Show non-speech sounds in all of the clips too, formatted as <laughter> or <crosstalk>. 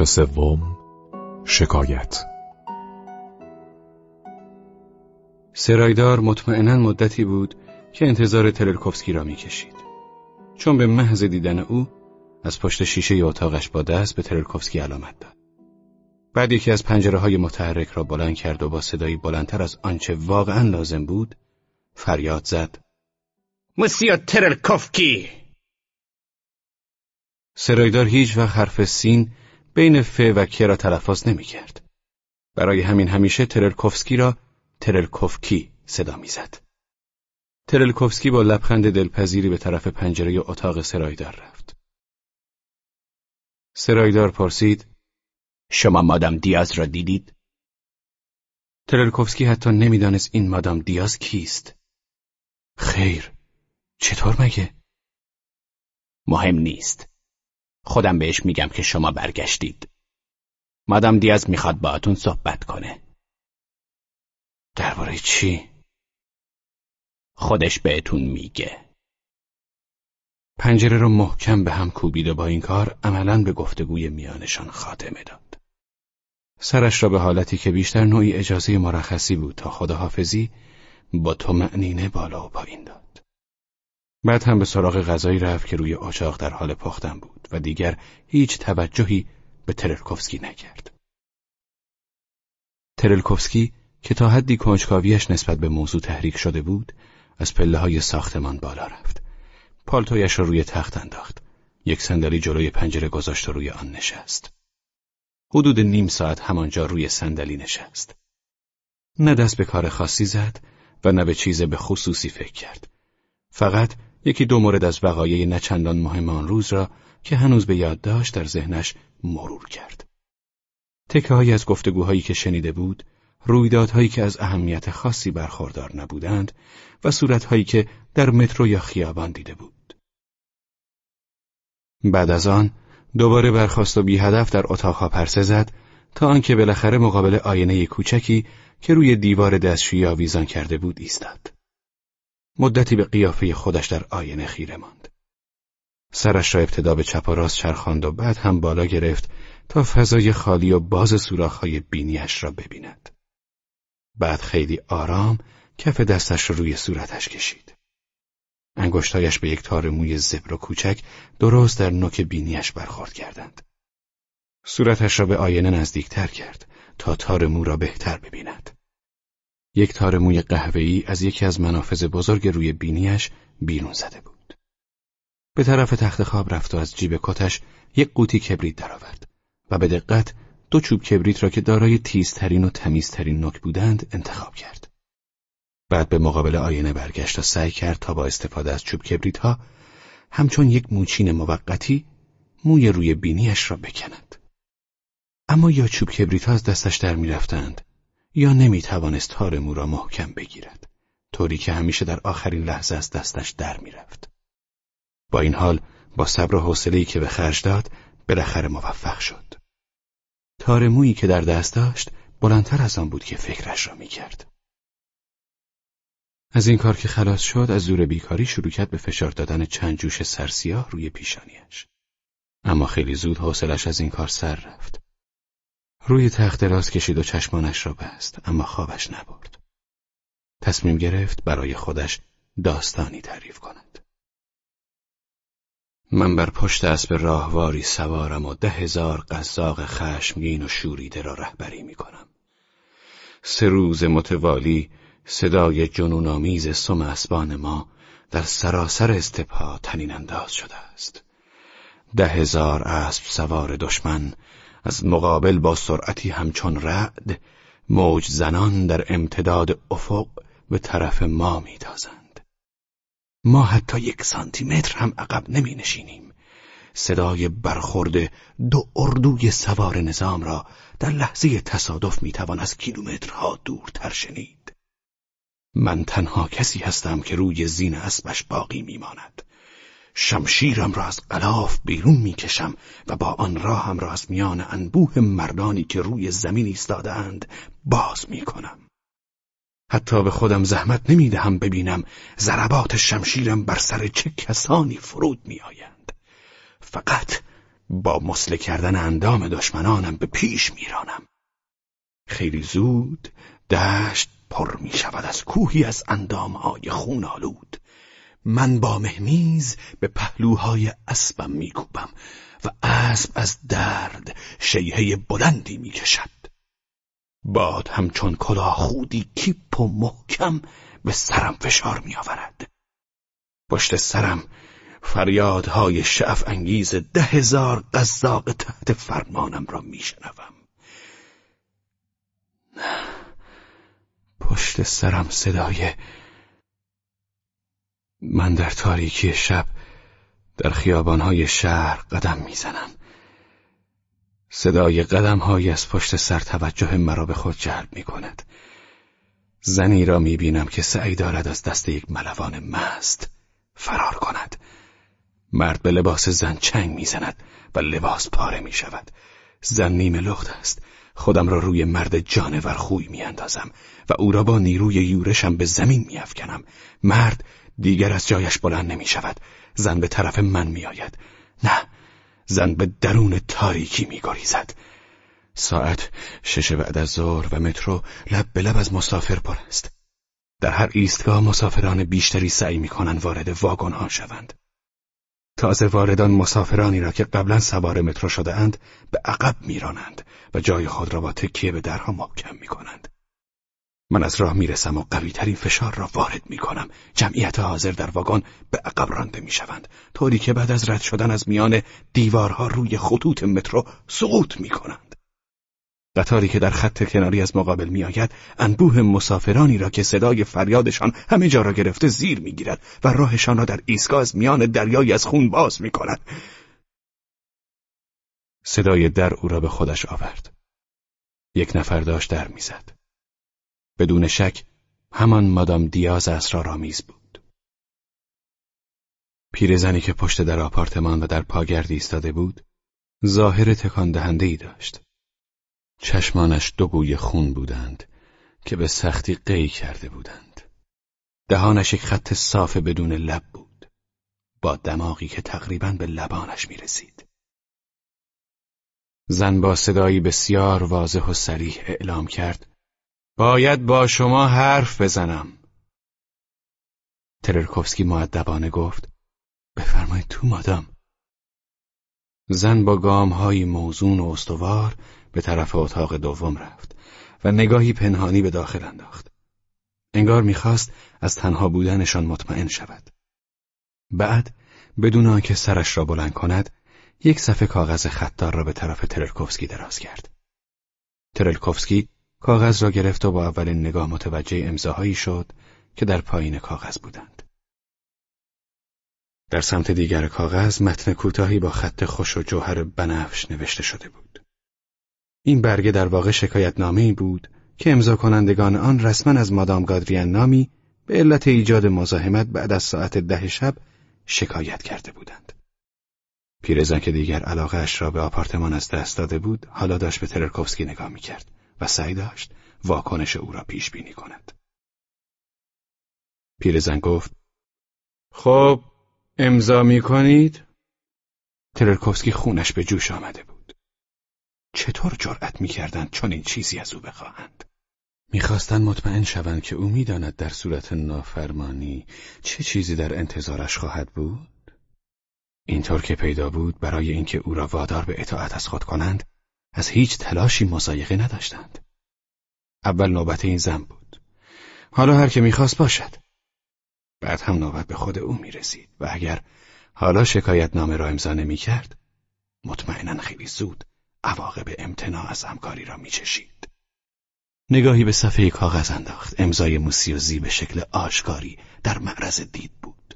بخش سوم شکایت. سرایدار مطمئنا مدتی بود که انتظار تلرکوفسکی را می‌کشید. چون به محض دیدن او از پشت شیشه اتاقش با دست به تلرکوفسکی علامت داد. بعد یکی از پنجره های متحرک را بلند کرد و با صدایی بلندتر از آنچه واقعا لازم بود فریاد زد. مسیو ترلکوفکی سرایدار هیچ وقت حرف سین بین ف و ک را تلفظ نمی کرد. برای همین همیشه ترلکوفسکی را ترلکوفکی صدا می‌زد. ترلکوفسکی با لبخند دلپذیری به طرف پنجره اتاق سرایدار رفت. سرایدار پرسید شما مادام دیاز را دیدید؟ ترلکوفسکی حتی نمی‌دانست این مادام دیاز کیست. خیر، چطور مگه؟ مهم نیست. خودم بهش میگم که شما برگشتید. مادام دیاز می‌خواد باهاتون صحبت کنه. درباره چی؟ خودش بهتون میگه. پنجره رو محکم به هم کوبید و با این کار عملا به گفتگوی میانشان خاتمه داد. سرش را به حالتی که بیشتر نوعی اجازه مرخصی بود تا خداحافظی با تو معنینه بالا و پایین داد. بعد هم به سراغ غذایی رفت که روی اچاق در حال پختن بود و دیگر هیچ توجهی به ترلکوفسکی نکرد. ترلکوفسکی که تا حدی کنجکاویش نسبت به موضوع تحریک شده بود از پله های ساختمان بالا رفت. پالتویش را روی تخت انداخت. یک صندلی جلوی پنجره گذاشت و روی آن نشست. حدود نیم ساعت همانجا روی صندلی نشست. نه دست به کار خاصی زد و نه به چیز به خصوصی فکر کرد. فقط یکی دو مورد از وقایع نچندان مهم آن روز را که هنوز به یاد داشت در ذهنش مرور کرد. تکه های از گفتگوهایی که شنیده بود، رویدادهایی که از اهمیت خاصی برخوردار نبودند و صورتهایی که در مترو یا خیابان دیده بود. بعد از آن دوباره برخواست و بی هدف در اتاقها پرسه زد تا آنکه بالاخره مقابل آینه کوچکی که روی دیوار دستشویی آویزان کرده بود ایستاد. مدتی به قیافه خودش در آینه خیره ماند. سرش را ابتدا به چپ و راست چرخاند و بعد هم بالا گرفت تا فضای خالی و باز سوراخ‌های بینیش را ببیند. بعد خیلی آرام کف دستش را روی صورتش کشید. انگشتایش به یک تار موی زبر و کوچک درست در نوک بینیش برخورد کردند. صورتش را به آینه نزدیکتر کرد تا تار مو را بهتر ببیند. یک تار موی قهوه‌ای از یکی از منافذ بزرگ روی بینیش بیرون زده بود. به طرف تخت خواب رفت و از جیب کتش یک قوطی کبریت درآورد و به دقت دو چوب کبریت را که دارای تیزترین و تمیزترین نوک بودند انتخاب کرد. بعد به مقابل آینه برگشت و سعی کرد تا با استفاده از چوب کبریت ها همچون یک موچین موقتی موی روی بینیش را بکند. اما یا چوب کبریت ها از دستش در می‌رفتند یا نمی توانست تار مو را محکم بگیرد طوری که همیشه در آخرین لحظه از دستش در می‌رفت. با این حال با صبر و حوصله‌ای که به خرج داد بالاخره موفق شد. تار مویی که در دست داشت بلندتر از آن بود که فکرش را می‌کرد. از این کار که خلاص شد از زور بیکاری شروع کرد به فشار دادن چند جوش سرسیاه روی پیشانیش. اما خیلی زود حوصلش از این کار سر رفت. روی تخت دراز کشید و چشمانش را بست اما خوابش نبرد. تصمیم گرفت برای خودش داستانی تعریف کند. من بر پشت اسب راهواری سوارم و ده هزار قزاق خشمگین و شوریده را رهبری می کنم. سه روز متوالی صدای جنون آمیز سم اسبان ما در سراسر استپها تنین انداز شده است. ده هزار اسب سوار دشمن از مقابل با سرعتی همچون رعد موج زنان در امتداد افق به طرف ما میتازند. ما حتی یک سانتی متر هم عقب نمی نشینیم. صدای برخورد دو اردوی سوار نظام را در لحظه تصادف می‌توان از کیلومترها دورتر شنید. من تنها کسی هستم که روی زین اسبش باقی میماند. شمشیرم را از قلاف بیرون می‌کشم و با آن راهم را از میان انبوه مردانی که روی زمین ایستادهاند باز می‌کنم. حتی به خودم زحمت نمی‌دهم ببینم ضربات شمشیرم بر سر چه کسانی فرود میآیند. فقط با مسله کردن اندام دشمنانم به پیش میرانم خیلی زود دشت پر می شود از کوهی از اندامهای خون آلود من با مهمیز به پهلوهای اسبم میکوبم و اسب از درد شیهه بلندی می‌کشد. باد همچون کلاه خودی کیپ و محکم به سرم فشار میآورد. پشت سرم فریادهای شعف انگیز ده هزار قزاق تحت فرمانم را میشنوم. پشت سرم صدای من در تاریکی شب در خیابانهای شهر قدم می‌زنم. صدای قدمهایی از پشت سر توجه مرا به خود جلب می کند زنی را می بینم که سعی دارد از دست یک ملوان مست فرار کند. مرد به لباس زن چنگ می‌زند و لباس پاره می شود زن نیمه لخت است. خودم را روی مرد جانور خوی می اندازم و او را با نیروی یورشم به زمین می افکنم. مرد دیگر از جایش بلند نمی شود زن به طرف من می آید نه زن به درون تاریکی می گریزد ساعت شش بعد از ظهر و مترو لب به لب از مسافر پر است. در هر ایستگاه مسافران بیشتری سعی می کنند وارد واگن ها شوند. تازه واردان مسافرانی را که قبلا سوار مترو شده اند به عقب میرانند و جای خود را با تکیه به درها محکم می کنند. من از راه می‌رسم و قویترین فشار را وارد می کنم. جمعیت حاضر در واگن به عقب رانده می شوند. طوری که بعد از رد شدن از میان دیوارها روی خطوط مترو سقوط می کنند. قطاری که در خط کناری از مقابل می آید انبوه مسافرانی را که صدای فریادشان همه جا را گرفته زیر می گیرد و راهشان را در ایستگاه از میان دریای از خون باز می کند. صدای در او را به خودش آورد. یک نفر داشت در می‌زد. بدون شک همان مادام دیاز اسرارآمیز بود. پیرزنی که پشت در آپارتمان و در پاگرد ایستاده بود، ظاهر تکان دهنده ای داشت. چشمانش دو گوی خون بودند که به سختی قی کرده بودند. دهانش یک خط صاف بدون لب بود. با دماغی که تقریبا به لبانش می رسید. زن با صدایی بسیار واضح و سریح اعلام کرد باید با شما حرف بزنم. تررکوفسکی معدبانه گفت بفرمایید تو مادام. زن با گامهایی موزون و استوار به طرف اتاق دوم رفت و نگاهی پنهانی به داخل انداخت. انگار می‌خواست از تنها بودنشان مطمئن شود. بعد بدون آنکه سرش را بلند کند یک صفحه کاغذ خطدار را به طرف ترلکوفسکی دراز کرد. ترلکوفسکی کاغذ را گرفت و با اولین نگاه متوجه امضاهایی شد که در پایین کاغذ بودند. در سمت دیگر کاغذ متن کوتاهی با خط خوش و جوهر بنفش نوشته شده بود. این برگه در واقع شکایت نامه بود که امضا کنندگان آن رسما از مادام گادریان نامی به علت ایجاد مزاحمت بعد از ساعت ده شب شکایت کرده بودند. پیرزن که دیگر علاقهش را به آپارتمان از دست داده بود حالا داشت به ترکوفسکی نگاه می‌کرد و سعی داشت واکنش او را پیش بینی کند. پیرزن گفت خب امضا می کنید؟ ترکوفسکی خونش به جوش آمده بود. چطور جرأت می‌کردند چون این چیزی از او بخواهند؟ می‌خواستند مطمئن شوند که او می‌داند در صورت نافرمانی چه چیزی در انتظارش خواهد بود؟ اینطور که پیدا بود برای اینکه او را وادار به اطاعت از خود کنند از هیچ تلاشی مزایقه نداشتند. اول نوبت این زن بود. حالا هر که می‌خواست باشد. بعد هم نوبت به خود او می‌رسید و اگر حالا شکایت نامه را امضا نمی‌کرد مطمئنا خیلی زود عواقب امتناع از همکاری را میچشید. نگاهی به صفحه کاغذ انداخت. امضای موسیوزی به شکل آشکاری در معرض دید بود.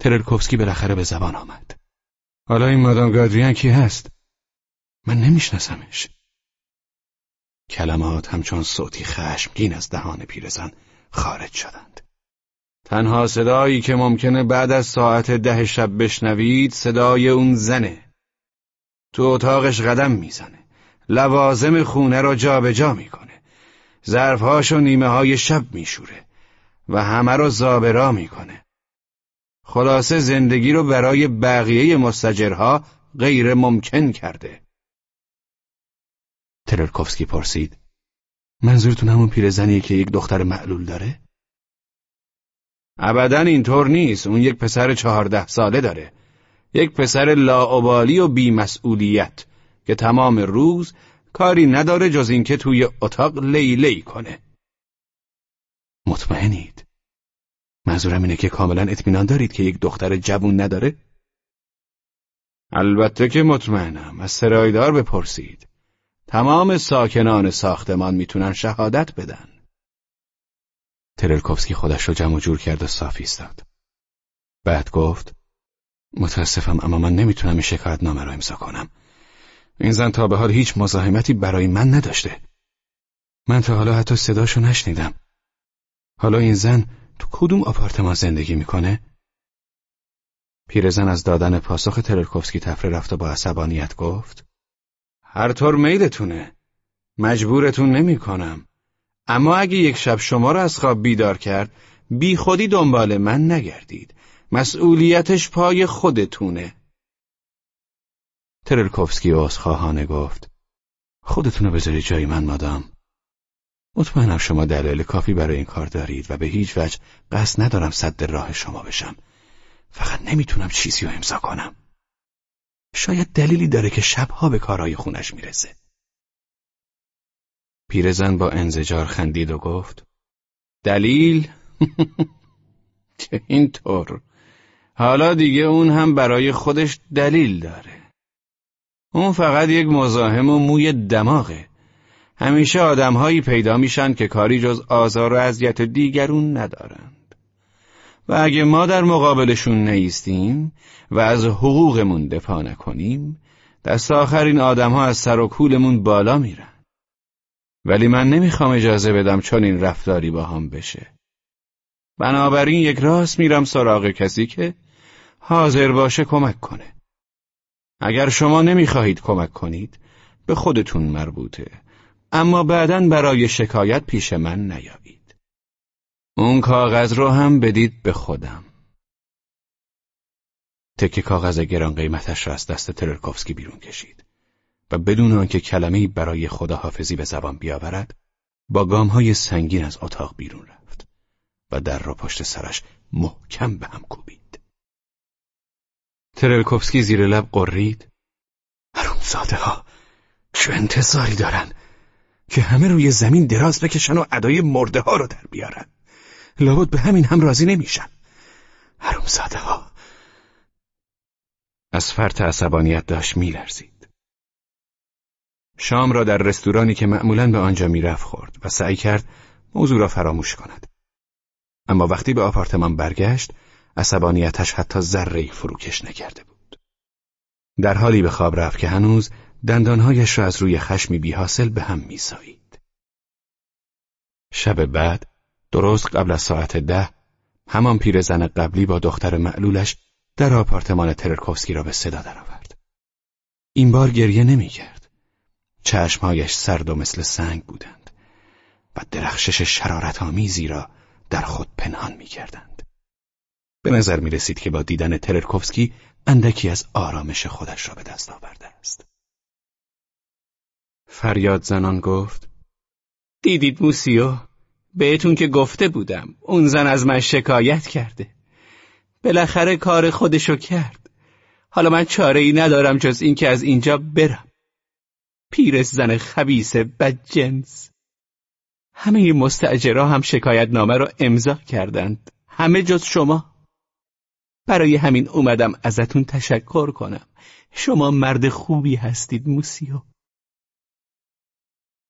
ترلکوفسکی بالاخره به زبان آمد. حالا این مادام گادریان کی هست؟ من نمیشناسمش. کلمات همچون صوتی خشمگین از دهان پیرزن خارج شدند. تنها صدایی که ممکنه بعد از ساعت ده شب بشنوید صدای اون زنه. تو اتاقش قدم می‌زنه. لوازم خونه را جابجا جا می‌کنه. ظرفهاش و نیمه های شب میشوره و همه رو زابرا می‌کنه. خلاصه زندگی رو برای بقیه مستجرها غیر ممکن کرده. ترلکوفسکی پرسید. منظورتون همون پیرزنیه که یک دختر معلول داره؟ ابدا اینطور نیست. اون یک پسر چهارده ساله داره. یک پسر لاعبالی و بیمسئولیت که تمام روز کاری نداره جز اینکه توی اتاق لیلی کنه. مطمئنید؟ منظورم اینه که کاملا اطمینان دارید که یک دختر جوون نداره؟ البته که مطمئنم از سرایدار بپرسید تمام ساکنان ساختمان می‌تونن شهادت بدن. ترلکوفسکی خودش رو جمع جور کرد و صاف ایستاد. بعد گفت متاسفم اما من نمی‌تونم این شکایت نامه را امضا کنم. این زن تا به حال هیچ مزاحمتی برای من نداشته. من تا حالا حتی صداشو نشنیدم. حالا این زن تو کدوم آپارتمان زندگی می‌کنه؟ پیرزن از دادن پاسخ ترلکوفسکی تفره رفت و با عصبانیت گفت هر طور میلتونه مجبورتون نمی کنم. اما اگه یک شب شما را از خواب بیدار کرد بی خودی دنبال من نگردید. مسئولیتش پای خودتونه. ترلکوفسکی خواهانه گفت خودتونو بذاری جای من مادام. مطمئنم شما دلایل کافی برای این کار دارید و به هیچ وجه قصد ندارم صد راه شما بشم. فقط نمی‌تونم چیزی رو امضا کنم. شاید دلیلی داره که شبها به کارهای خونش می‌رسه. پیرزن با انزجار خندید و گفت دلیل؟ <laughs> چه اینطور؟ حالا دیگه اون هم برای خودش دلیل داره. اون فقط یک مزاحم و موی دماغه. همیشه آدمهایی پیدا میشن که کاری جز آزار و اذیت دیگرون ندارند و اگه ما در مقابلشون نیستیم و از حقوقمون دفاع نکنیم دست آخر این آدمها از سر و کولمون بالا میرن. ولی من نمی‌خوام اجازه بدم چون این رفتاری با هم بشه. بنابراین یک راست میرم سراغ کسی که حاضر باشه کمک کنه. اگر شما نمی‌خواهید کمک کنید به خودتون مربوطه. اما بعدا برای شکایت پیش من نیایید. اون کاغذ رو هم بدید به خودم. تکه کاغذ گران قیمتش را از دست ترلکوفسکی بیرون کشید و بدون آنکه کلمه‌ای برای خداحافظی به زبان بیاورد با گامهای سنگین از اتاق بیرون رفت و در را پشت سرش محکم به هم کوبید. ترلکوفسکی زیر لب قرید زاده ها چه انتظاری دارن که همه روی زمین دراز بکشن و ادای مرده ها رو در بیارن لابد به همین هم راضی نمیشن. حرومزاده ها از فرط عصبانیت داشت میلرزید. شام را در رستورانی که معمولا به آنجا می‌رفت خورد و سعی کرد موضوع را فراموش کند. اما وقتی به آپارتمان برگشت عصبانیتش حتی ذره فروکش نکرده بود. در حالی به خواب رفت که هنوز دندانهایش را از روی خشمی بیحاصل به هم میسایید. شب بعد، درست قبل از ساعت ده، همان پیرزن قبلی با دختر معلولش در آپارتمان ترکوفسکی را به صدا درآورد. این بار گریه نمی‌کرد. چشمهایش سرد و مثل سنگ بودند و درخشش شرارت آمیزی را در خود پنهان می‌کردند. به نظر می رسید که با دیدن ترکوفسکی اندکی از آرامش خودش را به دست آورده است. فریاد زنان گفت دیدید موسیو بهتون که گفته بودم اون زن از من شکایت کرده. بالاخره کار خودشو کرد. حالا من چاره ای ندارم جز اینکه از اینجا برم. پیر زن خبیس بدجنس. همه مستعجرها هم شکایت نامه رو امضا کردند. همه جز شما. برای همین اومدم ازتون تشکر کنم. شما مرد خوبی هستید موسیو.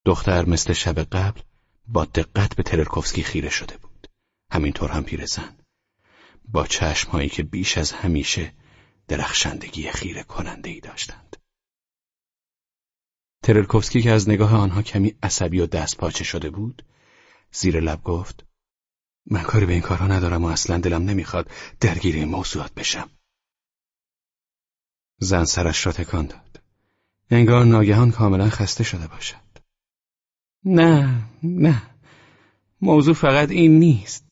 دختر مثل شب قبل با دقت به ترلکوفسکی خیره شده بود. همینطور هم پیرزن. با چشمهایی که بیش از همیشه درخشندگی خیره کننده ای داشتند. ترلکوفسکی که از نگاه آنها کمی عصبی و دست پاچه شده بود، زیر لب گفت من کاری به این کارها ندارم و اصلا دلم نمی‌خواد درگیر این موضوعات بشم. زن سرش را تکان داد. انگار ناگهان کاملا خسته شده باشد. نه نه. موضوع فقط این نیست.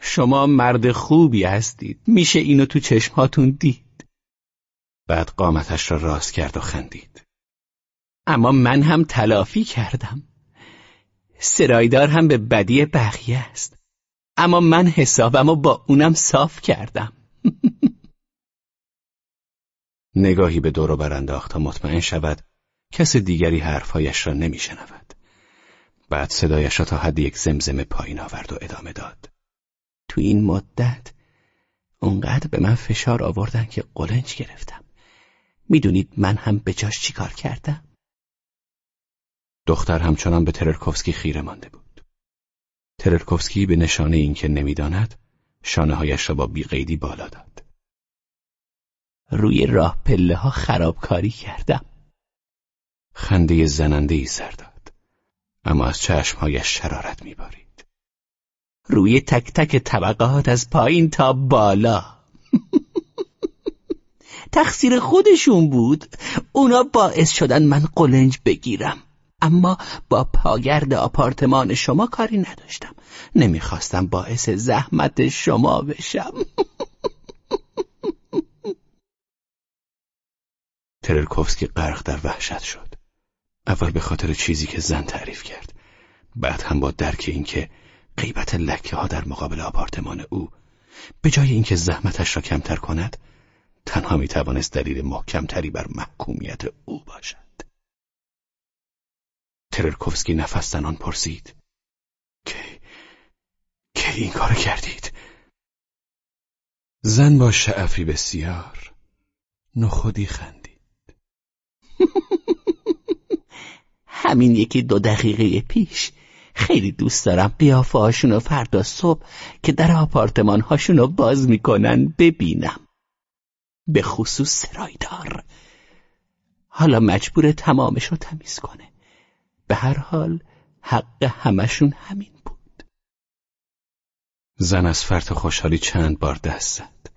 شما مرد خوبی هستید. میشه اینو تو چشمهاتون دید. بعد قامتش را راست کرد و خندید. اما من هم تلافی کردم. سرایدار هم به بدی بقیه است. اما من حسابم با اونم صاف کردم. <laughs> نگاهی به دورو برانداخت تا مطمئن شود کس دیگری حرفهایش را نمیشنود. بعد صدایش را تا حد یک زمزمه پایین آورد و ادامه داد. تو این مدت اونقدر به من فشار آوردن که قلنج گرفتم. می‌دونید من هم به جاش چیکار کردم؟ دختر همچنان به تررکوفسکی خیره مانده بود. تررکوفسکی به نشانه اینکه نمی‌داند شانه هایش را با بیقیدی بالا داد. روی راه پله ها خرابکاری کردم. خنده زننده ای سر داد. اما از چشمهایش شرارت میبارید. روی تک تک طبقات از پایین تا بالا. <laughs> تقصیر خودشون بود. اونا باعث شدن من قلنج بگیرم. اما با پاگرد آپارتمان شما کاری نداشتم نمی‌خواستم باعث زحمت شما بشم <laughs> ترلکوفسکی غرق در وحشت شد اول به خاطر چیزی که زن تعریف کرد. بعد هم با درک اینکه غیبت لکه ها در مقابل آپارتمان او به جای اینکه زحمتش را کمتر کند تنها می توانست دلیل محکمتری بر محکومیت او باشد. ترلکوفسکی نفس زنان پرسید. کی؟ کی این کار کردید؟ زن با شعفی بسیار نخودی خندید همین یکی دو دقیقه پیش خیلی دوست دارم قیافه هاشون فردا صبح که در آپارتمان هاشون رو باز می‌کنن ببینم. به خصوص سرایدار. حالا مجبور تمامش رو تمیز کنه. به هر حال حق همشون همین بود. زن از فرط خوشحالی چند بار دست زد.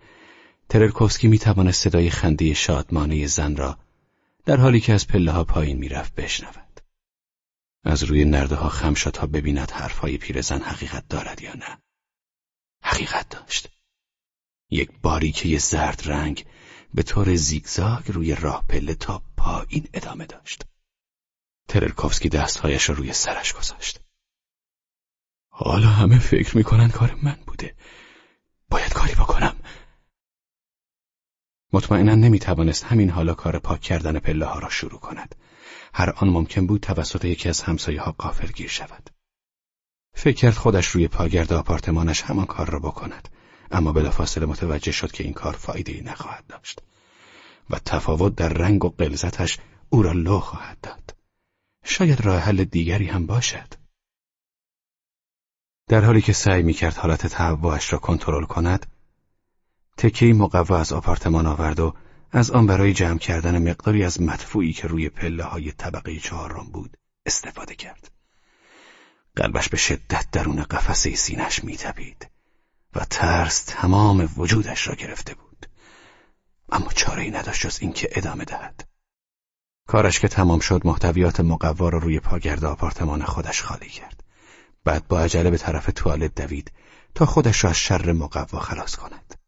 ترلکوفسکی می توانست صدای خنده شادمانه زن را در حالی که از پله ها پایین می‌رفت بشنود. از روی نرده ها خم شد تا ببیند حرفهای پیرزن حقیقت دارد یا نه حقیقت داشت یک باریکه زرد رنگ به طور زیگزاگ روی راه پله تا پایین ادامه داشت ترلکوفسکی دستهایش را روی سرش گذاشت. حالا همه فکر می‌کنن کار من بوده. باید کاری بکنم. مطمئنا نمی‌توانست همین حالا کار پاک کردن پله ها را شروع کند. هر آن ممکن بود توسط یکی از همسایه ها قافل گیر شود. فکر کرد خودش روی پاگرد آپارتمانش همان کار را بکند. اما بلافاصله متوجه شد که این کار فایده ای نخواهد داشت و تفاوت در رنگ و قلزتش او را لو خواهد داد. شاید راه حل دیگری هم باشد. در حالی که سعی می‌کرد حالت تهوعش را کنترل کند، تکی مقوا از آپارتمان آورد و از آن برای جمع کردن مقداری از مدفوعی که روی پله های طبقه چهارم بود استفاده کرد. قلبش به شدت درون قفسه سینش میتپید و ترس تمام وجودش را گرفته بود. اما چاره ای نداشت جز اینکه ادامه دهد. کارش که تمام شد محتویات مقوا را روی پاگرد آپارتمان خودش خالی کرد. بعد با عجله به طرف توالت دوید تا خودش را از شر مقوا خلاص کند.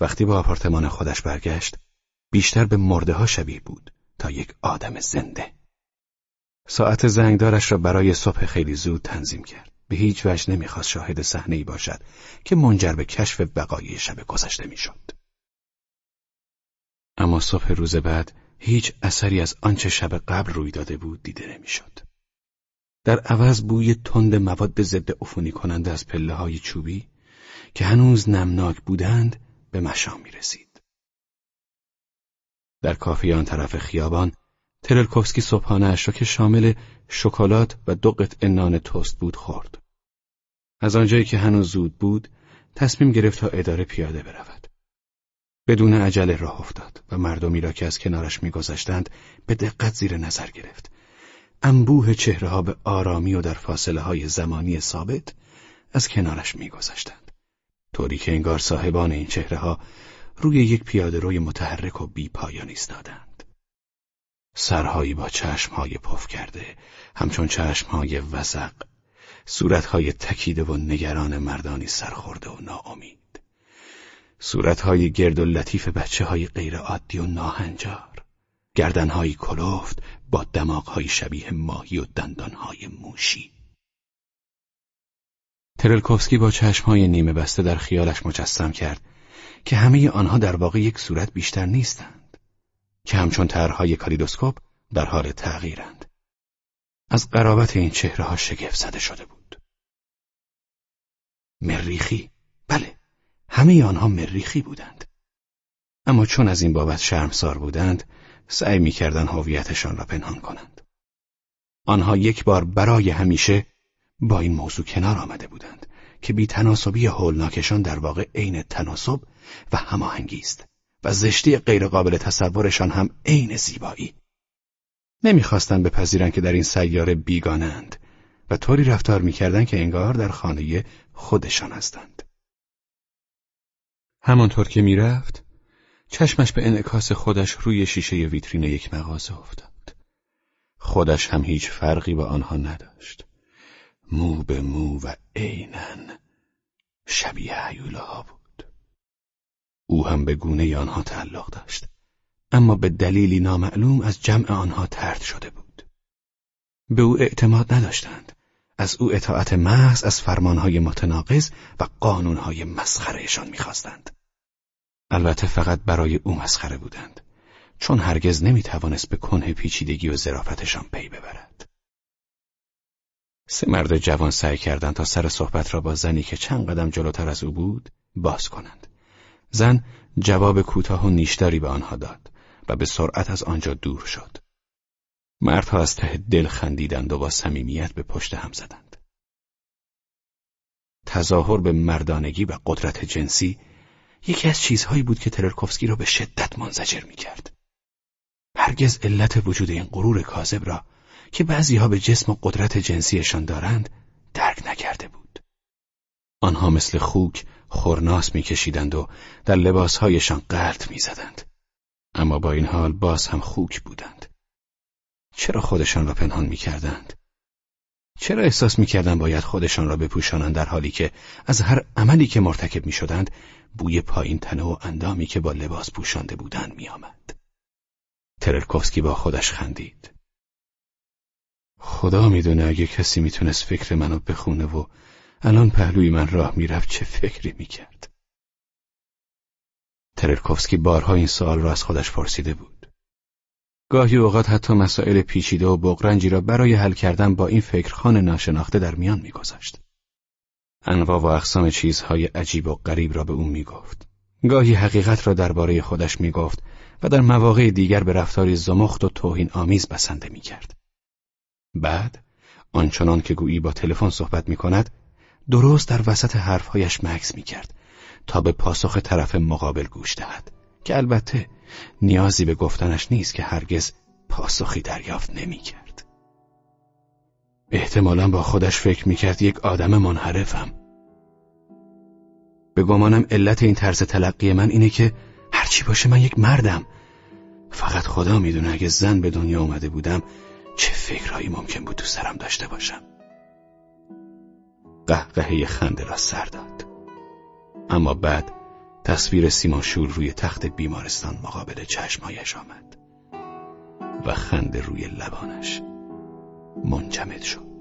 وقتی به آپارتمان خودش برگشت، بیشتر به مرده ها شبیه بود تا یک آدم زنده. ساعت زنگدارش را برای صبح خیلی زود تنظیم کرد. به هیچ وجه نمی‌خواست شاهد صحنه ای باشد که منجر به کشف بقایی شب گذشته می‌شد. اما صبح روز بعد هیچ اثری از آنچه شب قبل روی داده بود دیده نمی‌شد. در عوض بوی تند مواد ضد عفونی کننده از پله های چوبی که هنوز نمناک بودند به مشام می رسید. در کافی آن طرف خیابان ترلکوفسکی صبحانه اش را که شامل شکلات و دو قطعه نان توست بود خورد. از آنجایی که هنوز زود بود تصمیم گرفت تا اداره پیاده برود. بدون عجله راه افتاد و مردمی را که از کنارش میگذشتند به دقت زیر نظر گرفت. انبوه چهره ها به آرامی و در فاصله های زمانی ثابت از کنارش میگذشتند. طوری که انگار صاحبان این چهره ها روی یک پیاده روی متحرک و بی پایان ایستادند. سرهایی با چشمهای پف کرده، همچون چشمهای وزق، صورتهای تکیده و نگران مردانی سرخورده و ناامید. صورتهای گرد و لطیف بچه های غیر عادی و ناهنجار. گردنهایی کلوفت با دماغهای شبیه ماهی و دندانهای موشی. ترلکوفسکی با چشمهای نیمه بسته در خیالش مجسم کرد که همه آنها در واقع یک صورت بیشتر نیستند. که همچون طرحهای کالیدوسکوپ در حال تغییرند. از قرابت این چهره ها شگفت زده شده بود. مریخی. بله همه آنها مریخی بودند. اما چون از این بابت شرمسار بودند سعی می‌کردند هویتشان را پنهان کنند. آنها یک بار برای همیشه با این موضوع کنار آمده بودند که بی تناسبی هولناکشان در واقع عین تناسب و هماهنگی است و زشتی غیرقابل تصورشان هم عین زیبایی. نمی‌خواستند بپذیرند که در این سیاره بیگانند و طوری رفتار می‌کردند که انگار در خانه خودشان هستند. همانطور که می‌رفت چشمش به انعکاس خودش روی شیشه ویترین یک مغازه افتاد. خودش هم هیچ فرقی با آنها نداشت. مو به مو و عینا شبیه ها بود. او هم به گونه آنها تعلق داشت اما به دلیلی نامعلوم از جمع آنها ترد شده بود. به او اعتماد نداشتند از او اطاعت محض از فرمانهای متناقض و قانونهای مسخرهشان می‌خواستند. البته فقط برای او مسخره بودند چون هرگز نمی‌توانست به کنه پیچیدگی و ظرافتشان پی ببرد. سه مرد جوان سعی کردند تا سر صحبت را با زنی که چند قدم جلوتر از او بود باز کنند. زن جواب کوتاه و نیشداری به آنها داد و به سرعت از آنجا دور شد. مردها از ته دل خندیدند و با صمیمیت به پشت هم زدند. تظاهر به مردانگی و قدرت جنسی یکی از چیزهایی بود که تررکوفسکی را به شدت منزجر می کرد. هرگز علت وجود این غرور کاذب را که بعضیها به جسم و قدرت جنسیشان دارند درک نکرده بود. آنها مثل خوک خورناس میکشیدند و در لباسهایشان قلط می‌زدند. اما با این حال باز هم خوک بودند. چرا خودشان را پنهان می‌کردند؟ چرا احساس می‌کردند باید خودشان را بپوشانند در حالی که از هر عملی که مرتکب می‌شدند بوی پایین تنه و اندامی که با لباس پوشانده بودند میآمد. ترلکوفسکی با خودش خندید. خدا می‌دونه اگه کسی می‌تونست فکر منو بخونه و الان پهلوی من راه می‌رفت چه فکری می‌کرد. ترلکوفسکی بارها این سوال را از خودش پرسیده بود. گاهی اوقات حتی مسائل پیچیده و بغرنجی را برای حل کردن با این فکرخان ناشناخته در میان میگذاشت. انواع و اقسام چیزهای عجیب و غریب را به او می‌گفت. گاهی حقیقت را درباره خودش می‌گفت و در مواقع دیگر به رفتاری زمخت و توهین آمیز بسنده می‌کرد. بعد آنچنان که گویی با تلفن صحبت می کند درست در وسط حرفهایش مکس می کرد تا به پاسخ طرف مقابل گوش دهد که البته نیازی به گفتنش نیست که هرگز پاسخی دریافت نمی کرد. احتمالا با خودش فکر می کرد یک آدم منحرفم. به گمانم علت این طرز تلقی من اینه که هرچی باشه من یک مردم فقط خدا می‌دونه اگه زن به دنیا اومده بودم چه فکرهایی ممکن بود تو سرم داشته باشم؟ قهقهه خنده را سر داد. اما بعد تصویر سیماشور روی تخت بیمارستان مقابل چشمایش آمد و خنده روی لبانش منجمد شد.